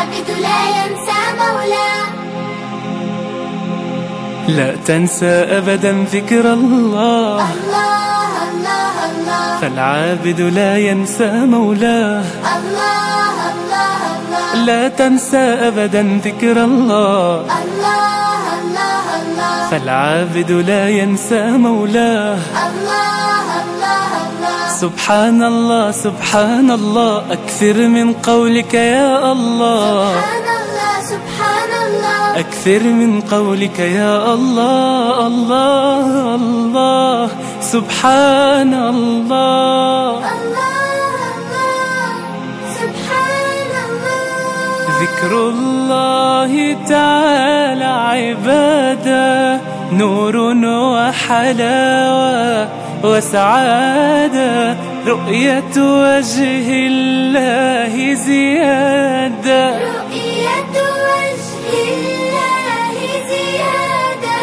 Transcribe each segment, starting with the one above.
لا ينسى مولاه. لا تنسى أبدا ذكر الله. الله الله الله. فالعابد لا ينسى مولاه. الله الله الله. لا تنسى أبدا ذكر الله. الله الله الله. فالعابد لا ينسى مولاه. الله الله سبحان الله سبحان الله أكثر من قولك يا الله. سبحان الله سبحان الله. أكثر من قولك يا الله الله الله. سبحان الله. الله الله سبحان الله. ذكر الله تعالى عبادة نور وحلاوة. وسعادة رؤية وجه الله زيادة. رؤية وجه الله زيادة.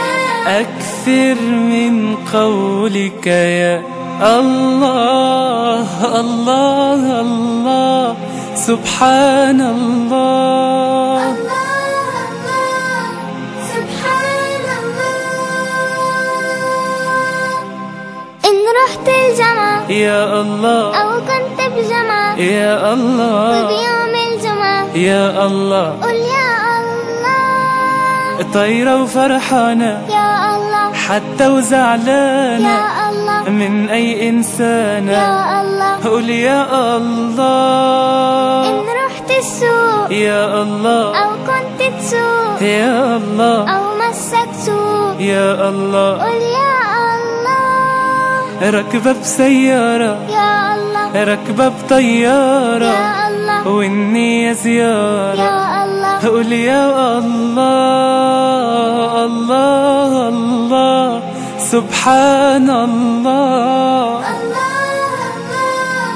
أكثر من قولك يا الله الله الله. سبحان الله. الله يا الله أو كنت بجمعة يا الله وبيوم الجمعة يا الله قل يا الله طايرة وفرحانة يا الله حتى وزعلانة يا الله من أي إنسانة يا الله قول يا الله إن رحت السوق يا الله أو كنت تسوق يا الله أو مسك سوق يا الله قل يا الله ركبة بسيارة. يا الله. ركبة بطيارة. يا الله. والنية زيارة. يا الله. قول يا الله الله الله. سبحان الله. الله الله.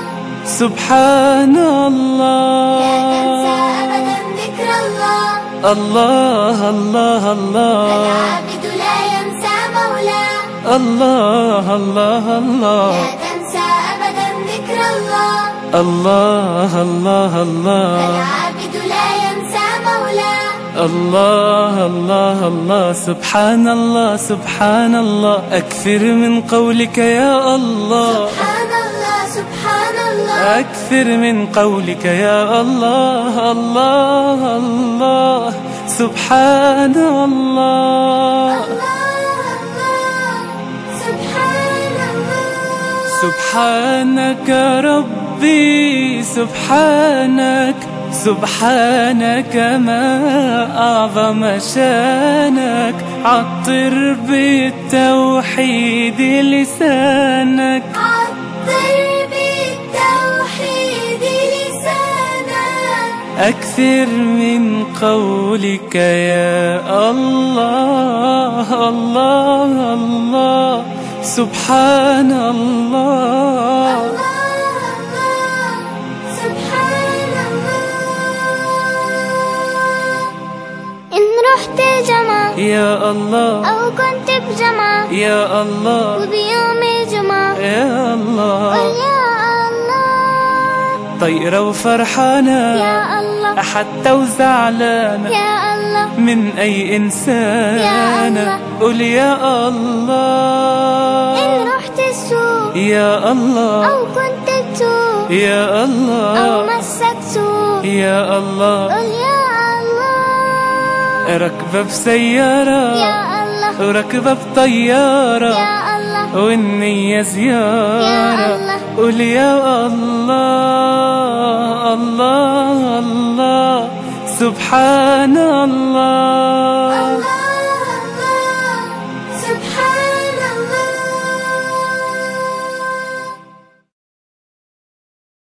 سبحان لا تنسى الله أبدا ذكر الله. الله الله الله. العابد لا ينسى مولاه. الله الله الله. لا تنسى أبدا ذكر الله. الله الله الله. العابد لا ينسى مولاه. الله الله الله. سبحان الله سبحان الله. أكثر من قولك يا الله. سبحان الله سبحان الله. أكثر من قولك يا الله الله الله. سبحان الله. الله. الله سبحانك ربي سبحانك سبحانك ما أعظم شانك. عطر بالتوحيد لسانك. عطر بالتوحيد لسانك. أكثر من قولك يا الله الله الله. سبحان الله. الله الله سبحان الله إن رحت الجمعة يا الله. أو كنت بجمعة يا الله. وبيوم الجمعة يا قل الله يا الله. طيرة وفرحانة. يا الله. حتى وزعلانة. يا الله. من أي يا إنسانة الله. قول يا الله. يا الله. أو كنت يا أو الله مسك سوق يا الله. قل يا الله. ركبة بسيارة. يا الله. وركبة بطيارة. يا الله. والنية يا زيارة الله. قول يا الله. الله الله. سبحان الله.